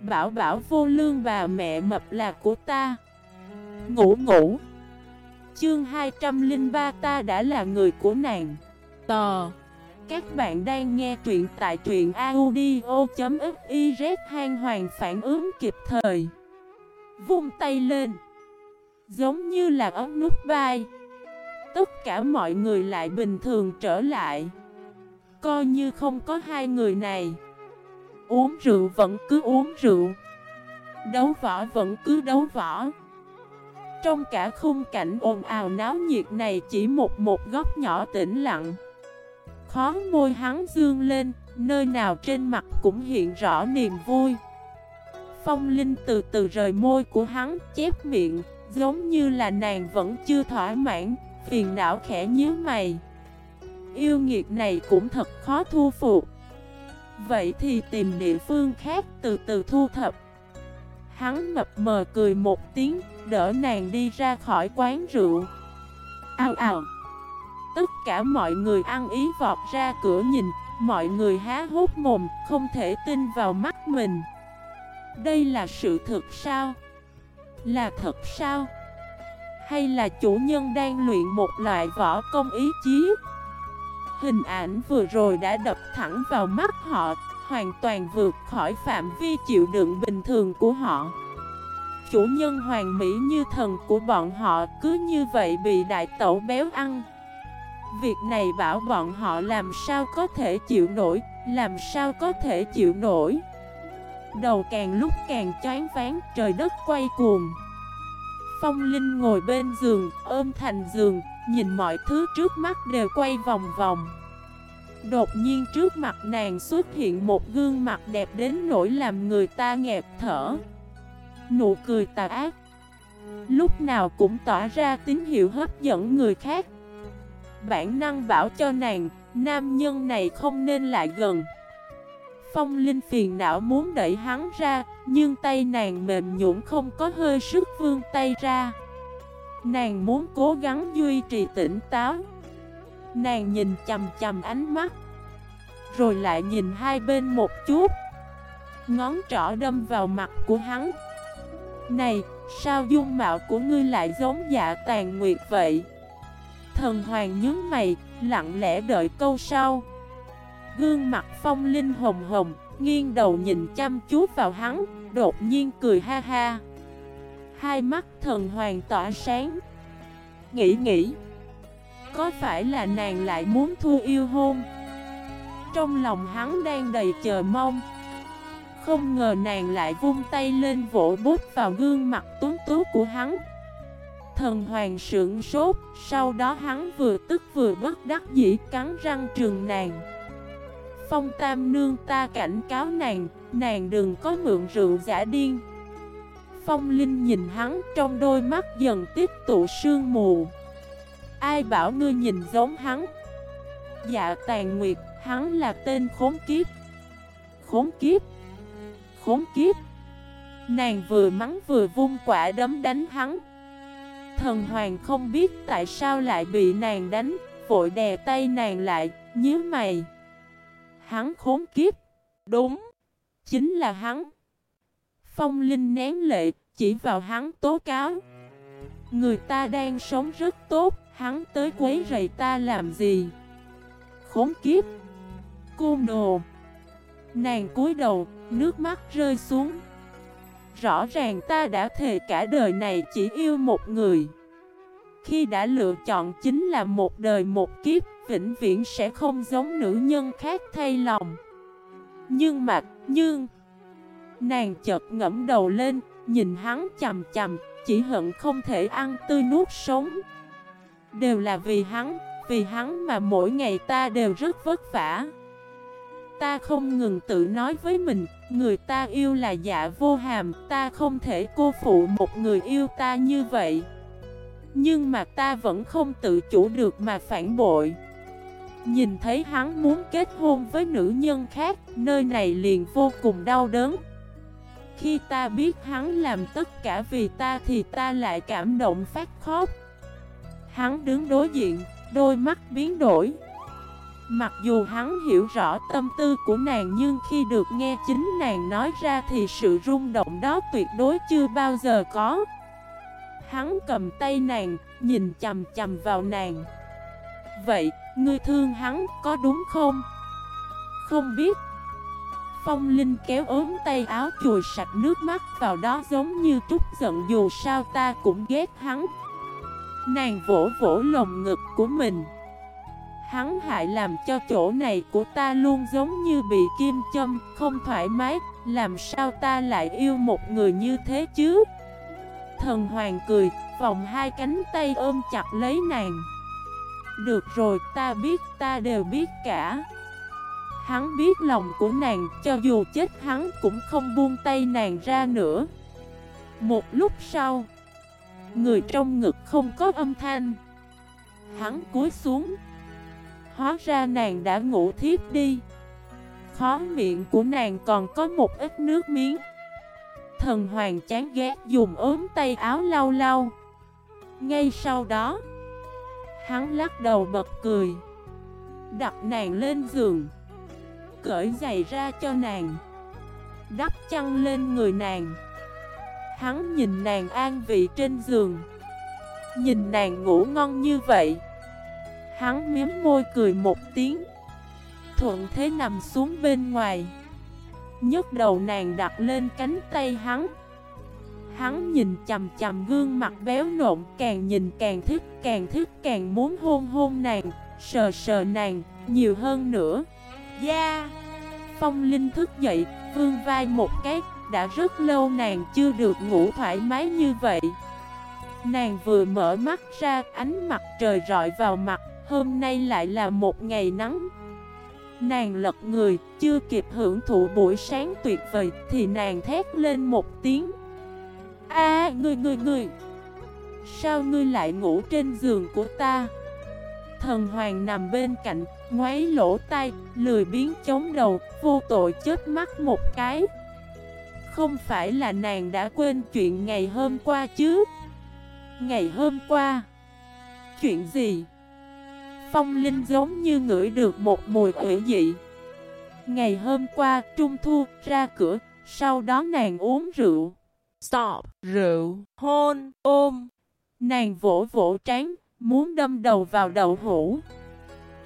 Bảo bảo vô lương bà mẹ mập là của ta. Ngủ ngủ. Chương 203 ta đã là người của nàng. Tò. Các bạn đang nghe truyện tại truyện audio.xyz Hang hoàng phản ứng kịp thời. Vung tay lên. Giống như là ấm nút vai. Tất cả mọi người lại bình thường trở lại. Coi như không có hai người này. Uống rượu vẫn cứ uống rượu. Đấu võ vẫn cứ đấu võ. Trong cả khung cảnh ồn ào náo nhiệt này chỉ một một góc nhỏ tĩnh lặng. Khó môi hắn dương lên, Nơi nào trên mặt cũng hiện rõ niềm vui. Phong Linh từ từ rời môi của hắn, chép miệng, Giống như là nàng vẫn chưa thỏa mãn, Phiền não khẽ nhíu mày. Yêu nghiệt này cũng thật khó thu phục. Vậy thì tìm địa phương khác từ từ thu thập Hắn mập mờ cười một tiếng, Đỡ nàng đi ra khỏi quán rượu Ao ao Tất cả mọi người ăn ý vọt ra cửa nhìn, Mọi người há hốt mồm, Không thể tin vào mắt mình Đây là sự thật sao? Là thật sao? Hay là chủ nhân đang luyện một loại võ công ý chí? Hình ảnh vừa rồi đã đập thẳng vào mắt họ, hoàn toàn vượt khỏi phạm vi chịu đựng bình thường của họ. Chủ nhân hoàng mỹ như thần của bọn họ cứ như vậy bị đại tẩu béo ăn. Việc này bảo bọn họ làm sao có thể chịu nổi, làm sao có thể chịu nổi. Đầu càng lúc càng choáng váng, trời đất quay cuồng. Phong Linh ngồi bên giường, ôm thành giường, nhìn mọi thứ trước mắt đều quay vòng vòng. Đột nhiên trước mặt nàng xuất hiện một gương mặt đẹp đến nỗi làm người ta nghẹt thở. Nụ cười tà ác. Lúc nào cũng tỏa ra tín hiệu hấp dẫn người khác. Bản năng bảo cho nàng, nam nhân này không nên lại gần. Phong Linh phiền não muốn đẩy hắn ra, nhưng tay nàng mềm nhũn không có hơi sức vương tay ra. Nàng muốn cố gắng duy trì tỉnh táo. Nàng nhìn chầm chầm ánh mắt Rồi lại nhìn hai bên một chút Ngón trỏ đâm vào mặt của hắn Này, sao dung mạo của ngươi lại giống dạ tàn nguyệt vậy? Thần hoàng nhướng mày, lặng lẽ đợi câu sau Gương mặt phong linh hồng hồng, nghiêng đầu nhìn chăm chú vào hắn, đột nhiên cười ha ha. Hai mắt thần hoàng tỏa sáng. Nghĩ nghĩ có phải là nàng lại muốn thu yêu hôn? Trong lòng hắn đang đầy chờ mong. Không ngờ nàng lại vung tay lên vỗ bút vào gương mặt tuấn tú của hắn. Thần hoàng sững sốt Sau đó hắn vừa tức vừa bất đắc dĩ cắn răng trường nàng. Phong tam nương ta cảnh cáo nàng Nàng đừng có mượn rượu giả điên. Phong Linh nhìn hắn, trong đôi mắt dần tiếp tụ sương mù. Ai bảo ngươi nhìn giống hắn? Dạ tàn nguyệt, Hắn là tên khốn kiếp. Khốn kiếp? Khốn kiếp? Nàng vừa mắng vừa vung quả đấm đánh hắn. Thần hoàng không biết tại sao lại bị nàng đánh, Vội đè tay nàng lại Nhớ mày. Hắn khốn kiếp Đúng Chính là hắn Phong Linh nén lệ Chỉ vào hắn tố cáo Người ta đang sống rất tốt Hắn tới quấy rầy ta làm gì? Khốn kiếp! Côn đồ! Nàng cúi đầu, nước mắt rơi xuống. Rõ ràng ta đã thề cả đời này chỉ yêu một người. Khi đã lựa chọn chính là một đời một kiếp, vĩnh viễn sẽ không giống nữ nhân khác thay lòng. Nhưng mà, nhưng... Nàng chợt ngẫm đầu lên, nhìn hắn chầm chầm, chỉ hận không thể ăn tươi nuốt sống. Đều là vì hắn, vì hắn mà mỗi ngày ta đều rất vất vả Ta không ngừng tự nói với mình, người ta yêu là dạ vô hàm, ta không thể cô phụ một người yêu ta như vậy Nhưng mà ta vẫn không tự chủ được mà phản bội Nhìn thấy hắn muốn kết hôn với nữ nhân khác, nơi này liền vô cùng đau đớn Khi ta biết hắn làm tất cả vì ta thì ta lại cảm động phát khóc Hắn đứng đối diện, đôi mắt biến đổi Mặc dù hắn hiểu rõ tâm tư của nàng nhưng khi được nghe chính nàng nói ra thì sự rung động đó tuyệt đối chưa bao giờ có. Hắn cầm tay nàng, nhìn chầm chầm vào nàng. Vậy, ngươi thương hắn có đúng không? Không biết. Phong Linh kéo ốm tay áo chùi sạch nước mắt vào đó giống như trút giận dù sao ta cũng ghét hắn. Nàng vỗ vỗ lồng ngực của mình. Hắn hại làm cho chỗ này của ta luôn giống như bị kim châm, không thoải mái, làm sao ta lại yêu một người như thế chứ? Thần hoàng cười, vòng hai cánh tay ôm chặt lấy nàng. Được rồi, ta biết, ta đều biết cả. Hắn biết lòng của nàng, cho dù chết hắn cũng không buông tay nàng ra nữa. Một lúc sau, người trong ngực không có âm thanh. Hắn cúi xuống. Hóa ra nàng đã ngủ thiếp đi Khó miệng của nàng còn có một ít nước miếng Thần hoàng chán ghét dùng ốm tay áo lau lau Ngay sau đó Hắn lắc đầu bật cười. Đặt nàng lên giường. Cởi giày ra cho nàng. Đắp chăn lên người nàng. Hắn nhìn nàng an vị trên giường. Nhìn nàng ngủ ngon như vậy. Hắn miếm môi cười một tiếng. Thuận thế nằm xuống bên ngoài. Nhấc đầu nàng đặt lên cánh tay hắn. Hắn nhìn chầm chầm gương mặt béo nộn Càng nhìn càng thích càng thích càng muốn hôn hôn nàng Sờ sờ nàng nhiều hơn nữa. Da Phong Linh thức dậy Vương vai một cái Đã rất lâu nàng chưa được ngủ thoải mái như vậy. Nàng vừa mở mắt ra Ánh mặt trời rọi vào mặt Hôm nay lại là một ngày nắng. Nàng lật người, chưa kịp hưởng thụ buổi sáng tuyệt vời Thì nàng thét lên một tiếng. A, à, ngươi ngươi ngươi. Sao ngươi lại ngủ trên giường của ta? Thần hoàng nằm bên cạnh, ngoáy lỗ tai, lười biến chống đầu, vô tội chết mắt một cái. Không phải là nàng đã quên chuyện ngày hôm qua chứ? Ngày hôm qua? Chuyện gì? Phong Linh giống như ngửi được một mùi ủy dị. Ngày hôm qua Trung Thu ra cửa Sau đó nàng uống rượu. Stop. Rượu. Hôn. Ôm. Nàng vỗ vỗ trán, Muốn đâm đầu vào đậu hũ.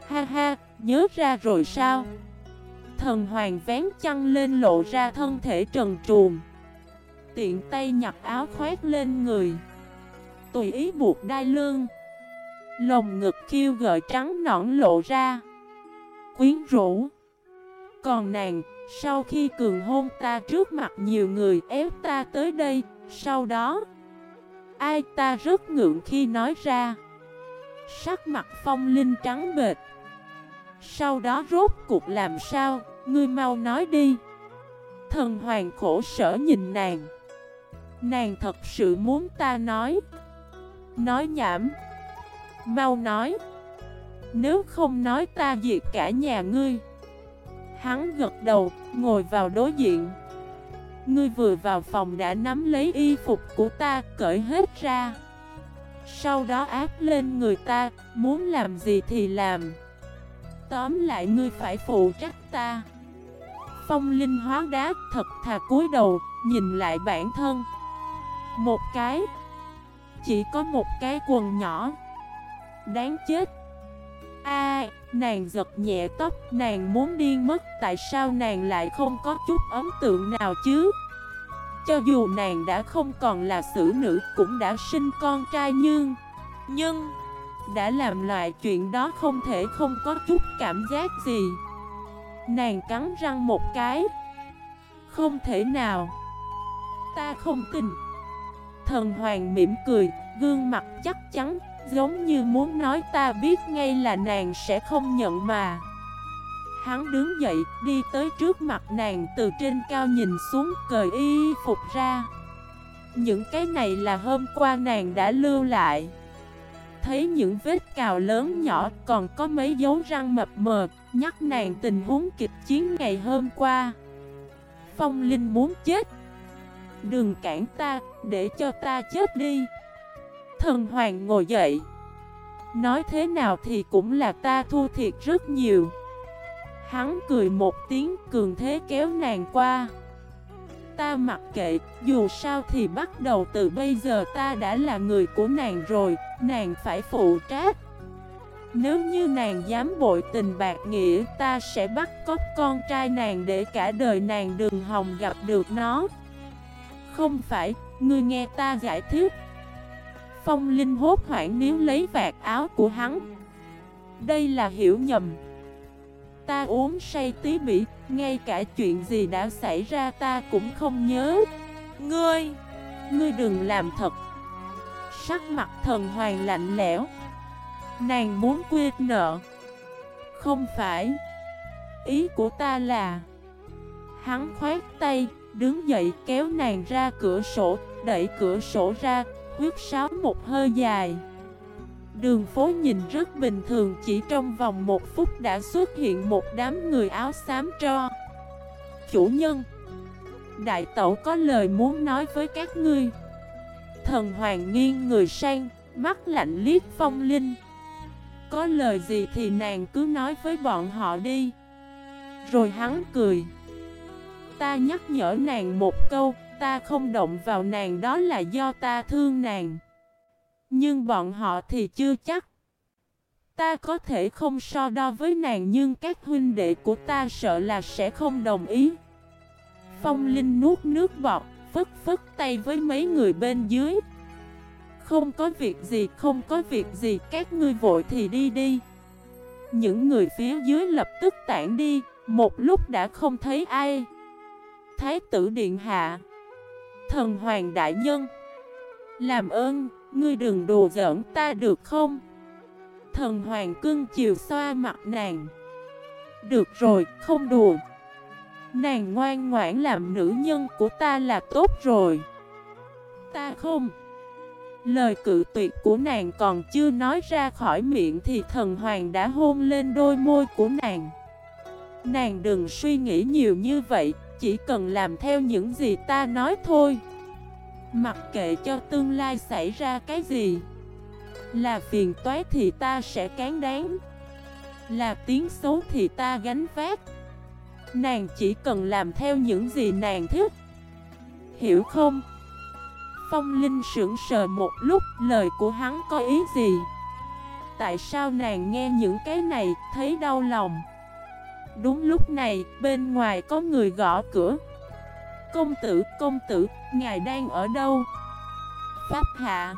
Ha ha, Nhớ ra rồi sao? Thần hoàng vén chăn lên lộ ra thân thể trần truồng. Tiện tay nhặt áo khoét lên người. Tùy ý buộc đai lương Lồng ngực khiêu gợi trắng nõn lộ ra. Quyến rũ. Còn nàng, sau khi cường hôn ta trước mặt nhiều người ép ta tới đây Sau đó Ai ta rất ngượng khi nói ra. Sắc mặt phong linh trắng bệt Sau đó rốt cuộc làm sao Ngươi mau nói đi. Thần hoàng khổ sở nhìn nàng. Nàng thật sự muốn ta nói. Nói nhảm. Mau nói. Nếu không nói ta diệt cả nhà ngươi. Hắn gật đầu, ngồi vào đối diện. Ngươi vừa vào phòng đã nắm lấy y phục của ta, cởi hết ra. Sau đó áp lên người ta, muốn làm gì thì làm. Tóm lại ngươi phải phụ trách ta. Phong linh hóa đá thật thà cúi đầu, nhìn lại bản thân. Một cái Chỉ có một cái quần nhỏ. Đáng chết. A, nàng giật nhẹ tóc Nàng muốn điên mất Tại sao nàng lại không có chút ấn tượng nào chứ? Cho dù nàng đã không còn là xử nữ Cũng đã sinh con trai nhưng Nhưng Đã làm loại chuyện đó không thể không có chút cảm giác gì. Nàng cắn răng một cái. Không thể nào. Ta không tin. Thần hoàng mỉm cười Gương mặt chắc chắn Giống như muốn nói ta biết ngay là nàng sẽ không nhận mà. Hắn đứng dậy đi tới trước mặt nàng từ trên cao nhìn xuống cởi y phục ra. Những cái này là hôm qua nàng đã lưu lại. Thấy những vết cào lớn nhỏ còn có mấy dấu răng mập mờ Nhắc nàng tình huống kịch chiến ngày hôm qua. Phong Linh muốn chết. Đừng cản ta, để cho ta chết đi. Thần hoàng ngồi dậy. Nói thế nào thì cũng là ta thua thiệt rất nhiều. Hắn cười một tiếng cường thế kéo nàng qua. Ta mặc kệ, dù sao thì bắt đầu từ bây giờ ta đã là người của nàng rồi, nàng phải phụ trách. Nếu như nàng dám bội tình bạc nghĩa, ta sẽ bắt cóc con trai nàng để cả đời nàng đường hồng gặp được nó. Không phải, ngươi nghe ta giải thích. Phong Linh hốt hoảng níu lấy vạt áo của hắn. Đây là hiểu nhầm. Ta uống say tí bỉ, ngay cả chuyện gì đã xảy ra ta cũng không nhớ. Ngươi, ngươi đừng làm thật. Sắc mặt thần hoàng lạnh lẽo. Nàng muốn quyết nợ. Không phải. Ý của ta là Hắn khoát tay, đứng dậy kéo nàng ra cửa sổ Đẩy cửa sổ ra, huyết sáo một hơi dài. Đường phố nhìn rất bình thường chỉ trong vòng một phút đã xuất hiện một đám người áo xám tro. Chủ nhân Đại tẩu có lời muốn nói với các ngươi. Thần hoàng nghiêng người sang, mắt lạnh liếc phong linh. Có lời gì thì nàng cứ nói với bọn họ đi. Rồi hắn cười. Ta nhắc nhở nàng một câu Ta không động vào nàng đó là do ta thương nàng nhưng bọn họ thì chưa chắc. Ta có thể không so đo với nàng nhưng các huynh đệ của ta sợ là sẽ không đồng ý. Phong Linh nuốt nước bọt, phất phất tay với mấy người bên dưới. Không có việc gì, không có việc gì, các ngươi vội thì đi đi. Những người phía dưới lập tức tản đi, một lúc đã không thấy ai. Thái tử Điện Hạ Thần Hoàng Đại Nhân. Làm ơn, Ngươi đừng đùa giỡn ta được không? Thần hoàng cưng chiều xoa mặt nàng. Được rồi, không đùa. Nàng ngoan ngoãn làm nữ nhân của ta là tốt rồi. Ta không. Lời cự tuyệt của nàng còn chưa nói ra khỏi miệng thì thần hoàng đã hôn lên đôi môi của nàng. Nàng đừng suy nghĩ nhiều như vậy, chỉ cần làm theo những gì ta nói thôi. Mặc kệ cho tương lai xảy ra cái gì, Là phiền toái thì ta sẽ cán đáng, Là tiếng xấu thì ta gánh vác. Nàng chỉ cần làm theo những gì nàng thích. Hiểu không? Phong Linh sững sờ một lúc, lời của hắn có ý gì? Tại sao nàng nghe những cái này, thấy đau lòng? Đúng lúc này bên ngoài có người gõ cửa. Công tử, công tử, ngài đang ở đâu? Pháp hạ.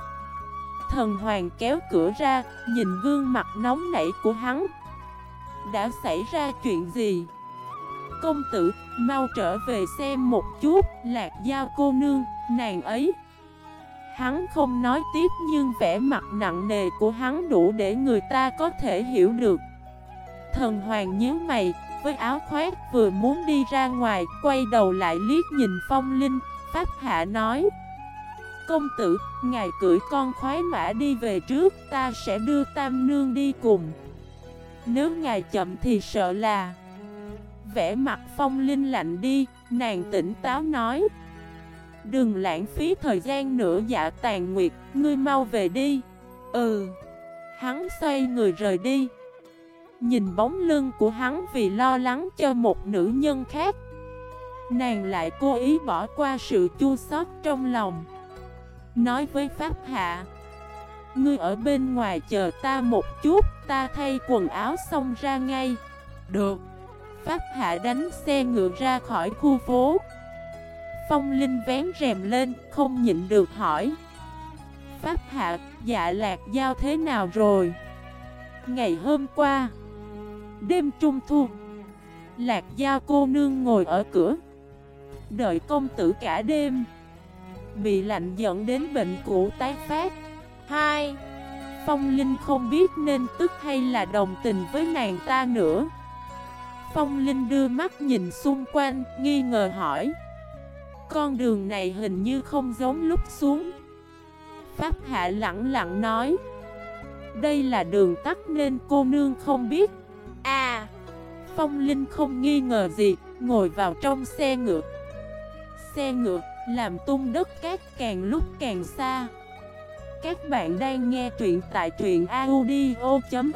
Thần hoàng kéo cửa ra, nhìn gương mặt nóng nảy của hắn. Đã xảy ra chuyện gì? Công tử, mau trở về xem một chút, lạc giao cô nương, nàng ấy. Hắn không nói tiếp nhưng vẻ mặt nặng nề của hắn đủ để người ta có thể hiểu được. Thần hoàng nhớ mày, với áo khoác vừa muốn đi ra ngoài, quay đầu lại liếc nhìn phong linh, Pháp Hạ nói. Công tử, ngài cưỡi con khoái mã đi về trước, ta sẽ đưa Tam Nương đi cùng. Nếu ngài chậm thì sợ là. Vẽ mặt phong linh lạnh đi, nàng tỉnh táo nói. Đừng lãng phí thời gian nữa dạ tàn nguyệt, ngươi mau về đi. Ừ. Hắn xoay người rời đi Nhìn bóng lưng của hắn vì lo lắng cho một nữ nhân khác. Nàng lại cố ý bỏ qua sự chua xót trong lòng. Nói với Pháp Hạ, Ngươi ở bên ngoài chờ ta một chút, Ta thay quần áo xong ra ngay. Được. Pháp Hạ đánh xe ngựa ra khỏi khu phố. Phong Linh vén rèm lên, Không nhịn được hỏi, Pháp Hạ Dạ lạc giao thế nào rồi? Ngày hôm qua Đêm trung thu. Lạc Giao cô nương ngồi ở cửa Đợi công tử cả đêm. Bị lạnh dẫn đến bệnh cũ tái phát. 2. Phong Linh không biết nên tức hay là đồng tình với nàng ta nữa. Phong Linh đưa mắt nhìn xung quanh, nghi ngờ hỏi Con đường này hình như không giống lúc xuống. Pháp Hạ lặng lặng nói Đây là đường tắt nên cô nương không biết. Phong Linh không nghi ngờ gì, Ngồi vào trong xe ngựa. Xe ngựa làm tung đất cát càng lúc càng xa. Các bạn đang nghe truyện tại truyện audio.fif